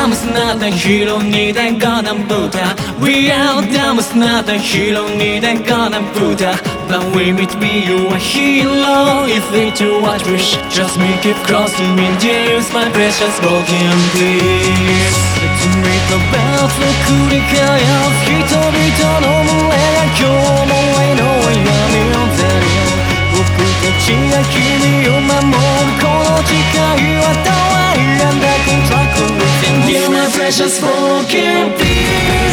damos nada hero need and gonna Buddha We are damos nada hero need and gonna Buddha But we meet be you a hero If we do what wish Just me keep crossing me Use my precious broken please Let's make the battle 繰り返す人々の群れが今日も愛の闇を照る僕たちが君を守るこの誓いは precious broken piece You're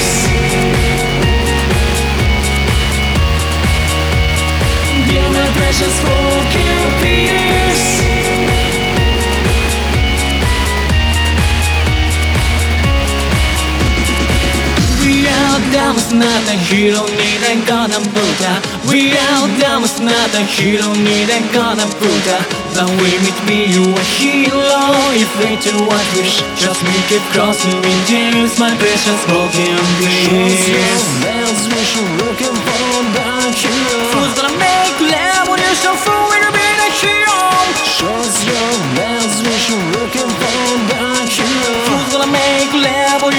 Are damos nada hero need and gonna Buddha We are damos nada hero need and gonna Buddha But we meet be you a hero If we do what we wish Just me keep crossing Use my precious broken please Man's mission looking for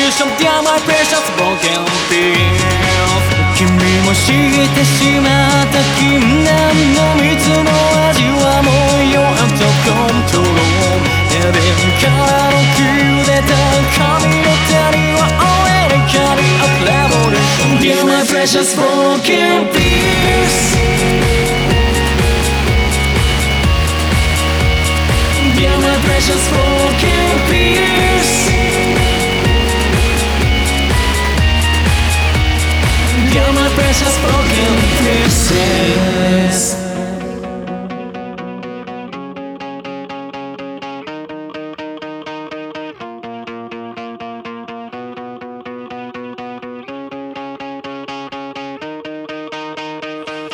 revolution Dear my precious broken pills 君も知ってしまった禁断の蜜の味はもうよあとコントロールエデンからのくれた神の手には終える光 of revolution Dear my precious broken piece Dear my precious broken piece You're my precious broken pieces.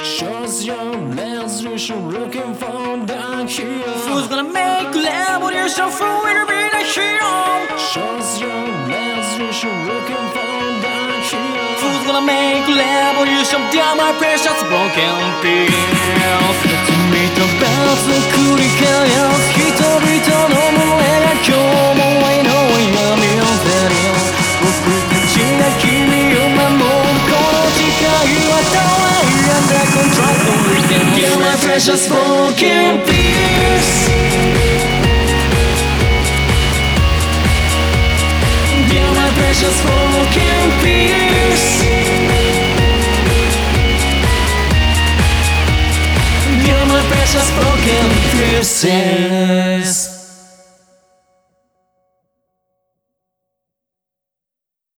Shows your man's mission looking for the hero Who's gonna make revolution for winner be gonna make revolution? Dear my precious broken pills 君と別を繰り返す人々の群れが今日も愛の闇を照る僕たちが君を守るこの誓いは永遠だ Contract with them Dear my precious broken piece Dear my precious broken piece precious broken pieces